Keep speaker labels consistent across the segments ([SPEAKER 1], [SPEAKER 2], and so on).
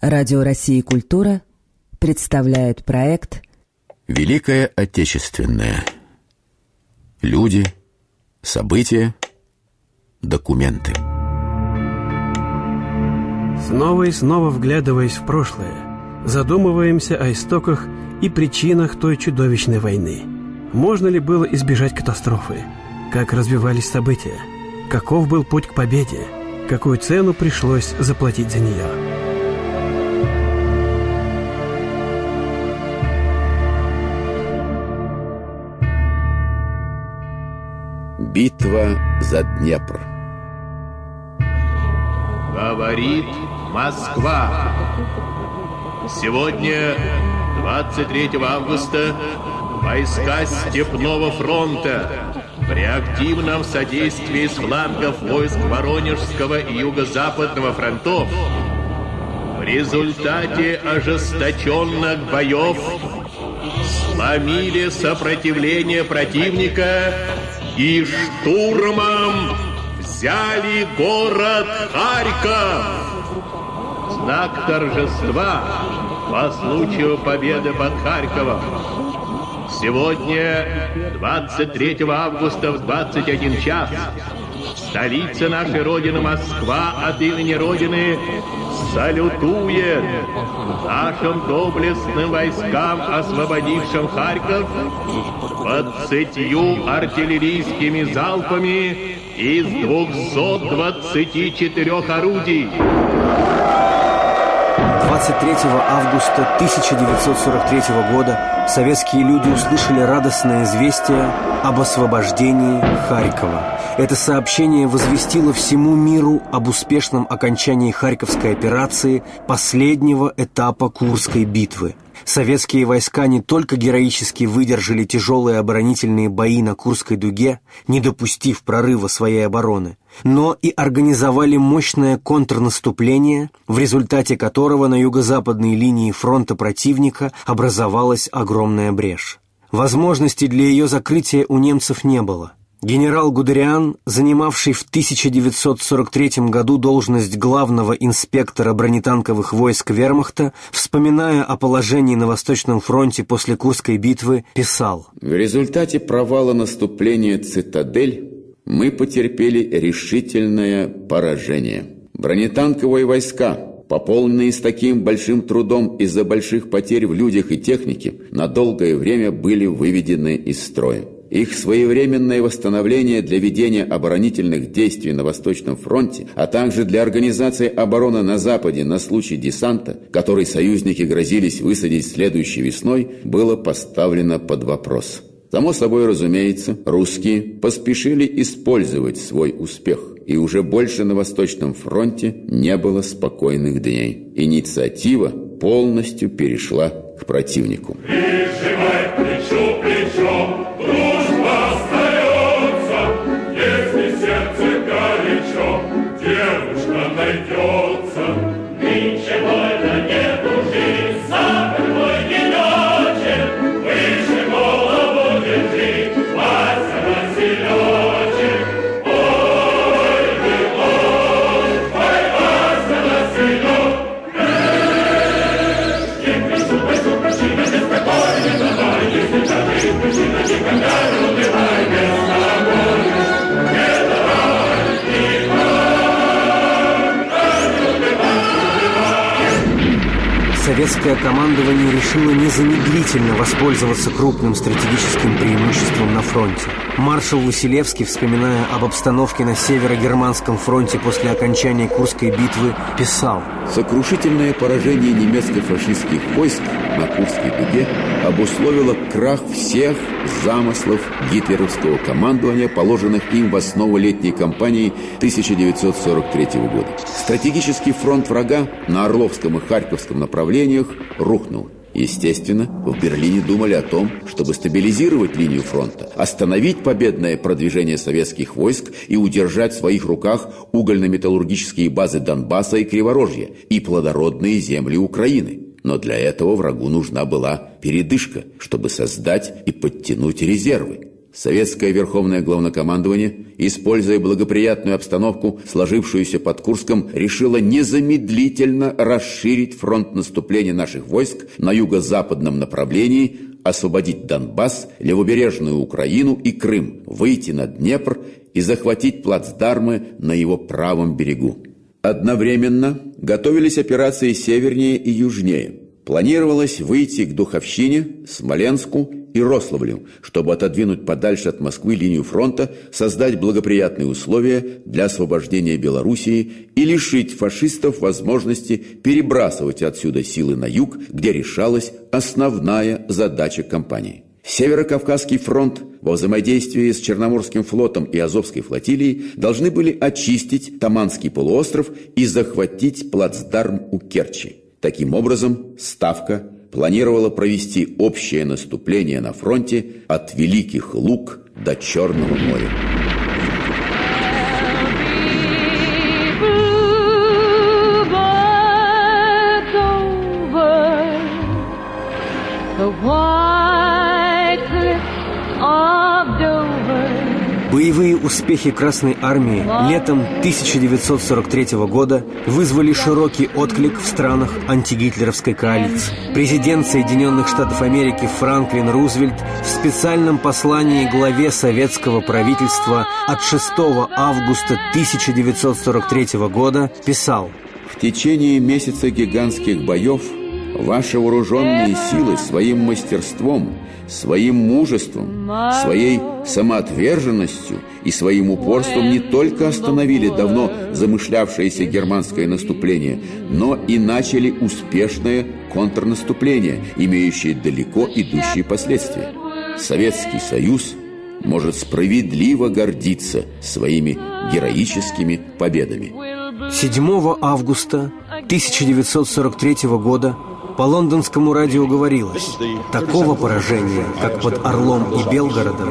[SPEAKER 1] Радио России «Культура» представляет проект
[SPEAKER 2] «Великое Отечественное. Люди, события, документы».
[SPEAKER 3] Снова и снова вглядываясь в прошлое, задумываемся о истоках и причинах той чудовищной войны. Можно ли было избежать катастрофы? Как развивались события? Каков был путь к победе? Какую цену пришлось заплатить за нее?
[SPEAKER 2] Битва за Днепр
[SPEAKER 4] Говорит Москва. Сегодня, 23 августа, войска Степного фронта при активном содействии с флангов войск Воронежского и Юго-Западного фронтов в результате ожесточенных боев сломили сопротивление противника и штурмом взяли город Харьков. Знак торжества по случаю победы под Харьковом. Сегодня, 23 августа в 21 час, столица нашей Родины Москва от имени Родины салютует нашим доблестным войскам, освободившим Харьков, двадцатью артиллерийскими залпами из 224 орудий.
[SPEAKER 5] 23 августа 1943 года советские люди услышали радостное известие об освобождении Харькова. Это сообщение возвестило всему миру об успешном окончании Харьковской операции последнего этапа Курской битвы. Советские войска не только героически выдержали тяжелые оборонительные бои на Курской дуге, не допустив прорыва своей обороны, но и организовали мощное контрнаступление, в результате которого на юго-западной линии фронта противника образовалась огромная брешь. Возможности для ее закрытия у немцев не было – Генерал Гудериан, занимавший в 1943 году должность главного инспектора бронетанковых войск вермахта, вспоминая о положении на Восточном фронте после Курской битвы, писал
[SPEAKER 2] В результате провала наступления «Цитадель» мы потерпели решительное поражение. Бронетанковые войска, пополненные с таким большим трудом из-за больших потерь в людях и технике, на долгое время были выведены из строя. Их своевременное восстановление для ведения оборонительных действий на Восточном фронте, а также для организации обороны на Западе на случай десанта, который союзники грозились высадить следующей весной, было поставлено под вопрос. Само собой разумеется, русские поспешили использовать свой успех, и уже больше на Восточном фронте не было спокойных дней. Инициатива полностью перешла к противнику.
[SPEAKER 6] Прижимай девушка найдется.
[SPEAKER 5] Советское командование решило незамедлительно воспользоваться крупным стратегическим преимуществом на фронте. Маршал Василевский, вспоминая об обстановке на Северо-Германском фронте после окончания Курской битвы, писал
[SPEAKER 2] Сокрушительное поражение немецко-фашистских войск на Курской дуге обусловило крах всех замыслов гитлеровского командования, положенных им в основу летней кампании 1943 года. Стратегический фронт врага на Орловском и Харьковском направлениях рухнул. Естественно, в Берлине думали о том, чтобы стабилизировать линию фронта, остановить победное продвижение советских войск и удержать в своих руках угольно-металлургические базы Донбасса и Криворожья и плодородные земли Украины. Но для этого врагу нужна была передышка, чтобы создать и подтянуть резервы. Советское Верховное Главнокомандование, используя благоприятную обстановку, сложившуюся под Курском, решило незамедлительно расширить фронт наступления наших войск на юго-западном направлении, освободить Донбасс, левобережную Украину и Крым, выйти на Днепр и захватить плацдармы на его правом берегу. Одновременно готовились операции севернее и южнее. Планировалось выйти к Духовщине, Смоленску и Рославлю, чтобы отодвинуть подальше от Москвы линию фронта, создать благоприятные условия для освобождения Белоруссии и лишить фашистов возможности перебрасывать отсюда силы на юг, где решалась основная задача кампании. Северо-Кавказский фронт во взаимодействии с Черноморским флотом и Азовской флотилией должны были очистить Таманский полуостров и захватить плацдарм у Керчи. Таким образом, Ставка планировала провести общее наступление на фронте от Великих Луг до Черного моря.
[SPEAKER 5] Боевые успехи Красной Армии летом 1943 года вызвали широкий отклик в странах антигитлеровской коалиции. Президент Соединенных Штатов Америки Франклин Рузвельт в специальном послании главе советского правительства от 6 августа 1943 года писал
[SPEAKER 2] «В течение месяца гигантских боев Ваши вооруженные силы своим мастерством, своим мужеством, своей самоотверженностью и своим упорством не только остановили давно замышлявшееся германское наступление, но и начали успешное контрнаступление, имеющее далеко идущие последствия. Советский Союз может справедливо гордиться своими героическими победами.
[SPEAKER 5] 7 августа 1943 года по лондонскому радио говорилось, такого поражения, как под Орлом и Белгородом,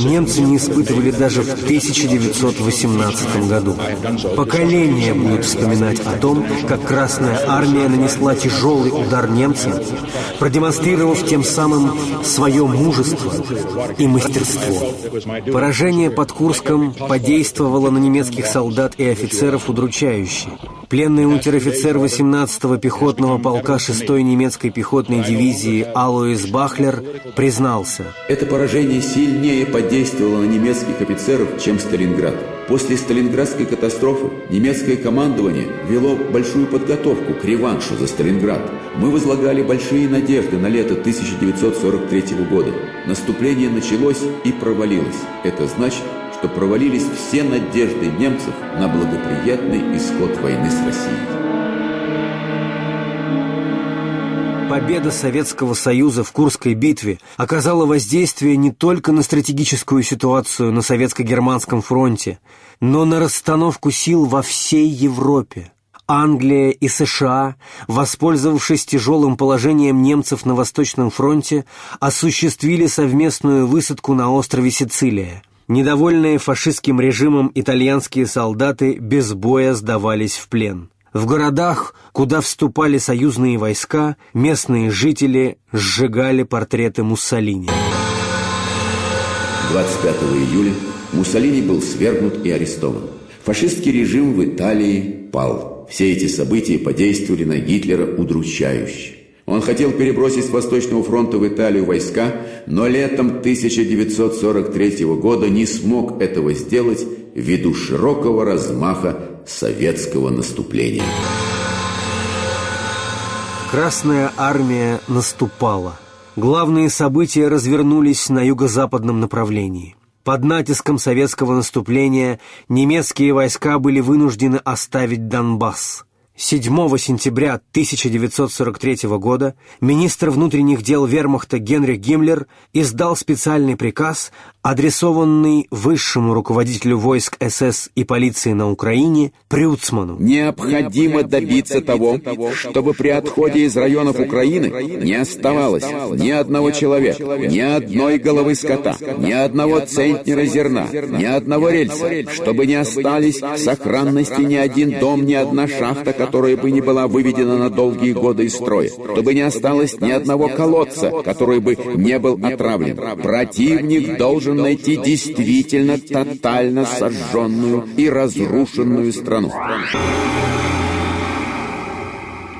[SPEAKER 5] немцы не испытывали даже в 1918 году. Поколения будут вспоминать о том, как Красная Армия нанесла тяжелый удар немцам, продемонстрировав тем самым свое мужество и мастерство. Поражение под Курском подействовало на немецких солдат и офицеров удручающе. Пленный унтер-офицер 18-го пехотного полка 6-й немецкой пехотной дивизии Алоис Бахлер признался.
[SPEAKER 2] Это поражение сильнее подействовало на немецких офицеров, чем Сталинград. После Сталинградской катастрофы немецкое командование вело большую подготовку к реваншу за Сталинград. Мы возлагали большие надежды на лето 1943 года. Наступление началось и провалилось. Это значит, что провалились все надежды немцев на благоприятный исход войны с Россией.
[SPEAKER 5] Победа Советского Союза в Курской битве оказала воздействие не только на стратегическую ситуацию на Советско-Германском фронте, но на расстановку сил во всей Европе. Англия и США, воспользовавшись тяжелым положением немцев на Восточном фронте, осуществили совместную высадку на острове Сицилия – Недовольные фашистским режимом итальянские солдаты без боя сдавались в плен. В городах, куда вступали союзные войска, местные жители сжигали портреты Муссолини.
[SPEAKER 2] 25 июля Муссолини был свергнут и арестован. Фашистский режим в Италии пал. Все эти события подействовали на Гитлера удручающе. Он хотел перебросить с Восточного фронта в Италию войска, но летом 1943 года не смог этого сделать ввиду широкого размаха советского наступления.
[SPEAKER 5] Красная армия наступала. Главные события развернулись на юго-западном направлении. Под натиском советского наступления немецкие войска были вынуждены оставить Донбасс – 7 сентября 1943 года министр внутренних дел вермахта Генрих Гиммлер издал специальный приказ, адресованный высшему руководителю войск СС и полиции на Украине Прюцману.
[SPEAKER 2] Необходимо добиться того, чтобы при отходе из районов Украины не оставалось ни одного человека, ни одной головы скота, ни одного центнера зерна, ни одного рельса, чтобы не остались в сохранности ни один дом, ни одна шахта, которая бы не была выведена на долгие годы из строя, чтобы не осталось ни одного колодца, который бы не был отравлен. Противник должен найти действительно тотально сожженную и разрушенную страну.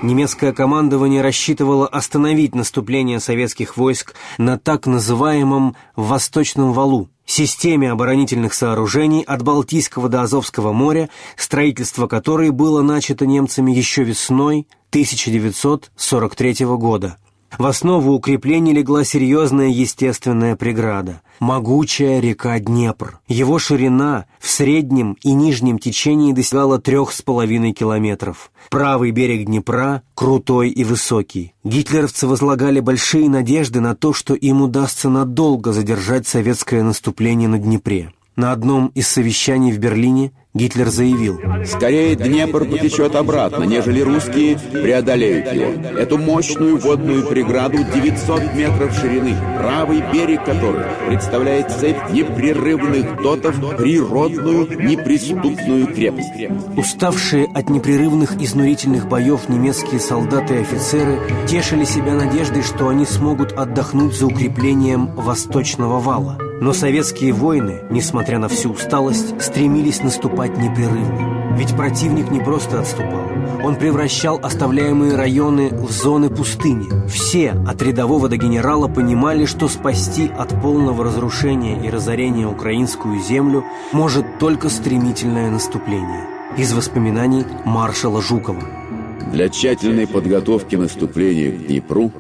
[SPEAKER 5] Немецкое командование рассчитывало остановить наступление советских войск на так называемом «Восточном валу», системе оборонительных сооружений от Балтийского до Азовского моря, строительство которой было начато немцами еще весной 1943 года. В основу укрепления легла серьезная естественная преграда – могучая река Днепр. Его ширина в среднем и нижнем течении достигала трех с половиной километров. Правый берег Днепра крутой и высокий. Гитлеровцы возлагали большие надежды на то, что им удастся надолго задержать советское наступление на Днепре. На одном из совещаний в Берлине Гитлер заявил,
[SPEAKER 2] «Скорее Днепр потечет обратно, нежели русские преодолеют его. Эту мощную водную преграду 900 метров ширины, правый берег которой представляет цепь непрерывных дотов, природную неприступную крепость».
[SPEAKER 5] Уставшие от непрерывных изнурительных боев немецкие солдаты и офицеры тешили себя надеждой, что они смогут отдохнуть за укреплением Восточного вала. Но советские воины, несмотря на всю усталость, стремились наступать непрерывно. Ведь противник не просто отступал. Он превращал оставляемые районы в зоны пустыни. Все, от рядового до генерала, понимали, что спасти от полного разрушения и разорения украинскую землю может только стремительное наступление. Из воспоминаний маршала Жукова.
[SPEAKER 2] Для тщательной подготовки наступления к Днепру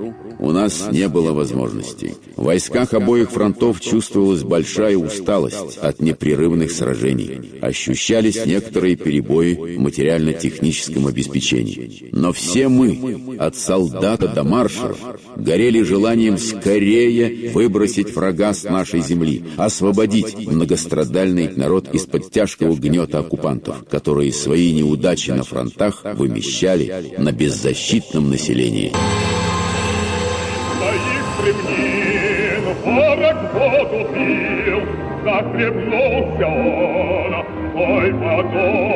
[SPEAKER 2] у нас не было возможностей. В войсках обоих фронтов чувствовалась большая усталость от непрерывных сражений. Ощущались некоторые перебои в материально-техническом обеспечении. Но все мы, от солдата до маршеров, горели желанием скорее выбросить врага с нашей земли, освободить многострадальный народ из-под тяжкого гнета оккупантов, которые свои неудачи на фронтах вымещали на беззащитном населении
[SPEAKER 6] ремнин ворог воду пил, захлебнулся он, ой, водой.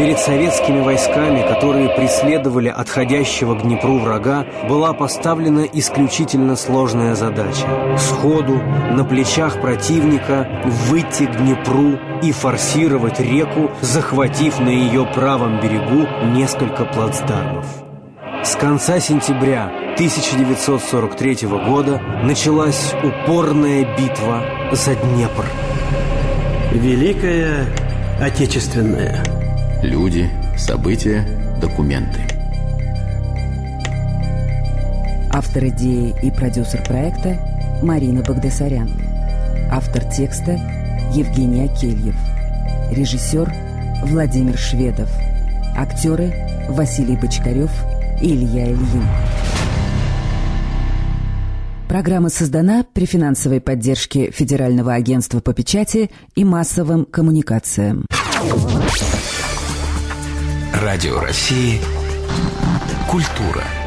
[SPEAKER 5] Перед советскими войсками, которые преследовали отходящего к Днепру врага, была поставлена исключительно сложная задача – сходу, на плечах противника, выйти к Днепру и форсировать реку, захватив на ее правом берегу несколько плацдармов. С конца сентября 1943 года началась упорная битва за Днепр.
[SPEAKER 3] Великая Отечественная.
[SPEAKER 2] Люди, события, документы.
[SPEAKER 1] Автор идеи и продюсер проекта Марина Багдасарян. Автор текста Евгений Акельев. Режиссер Владимир Шведов. Актеры Василий Бочкарев и Илья Ильин. Программа создана при финансовой поддержке Федерального агентства по печати и массовым коммуникациям.
[SPEAKER 7] Радио России. Культура.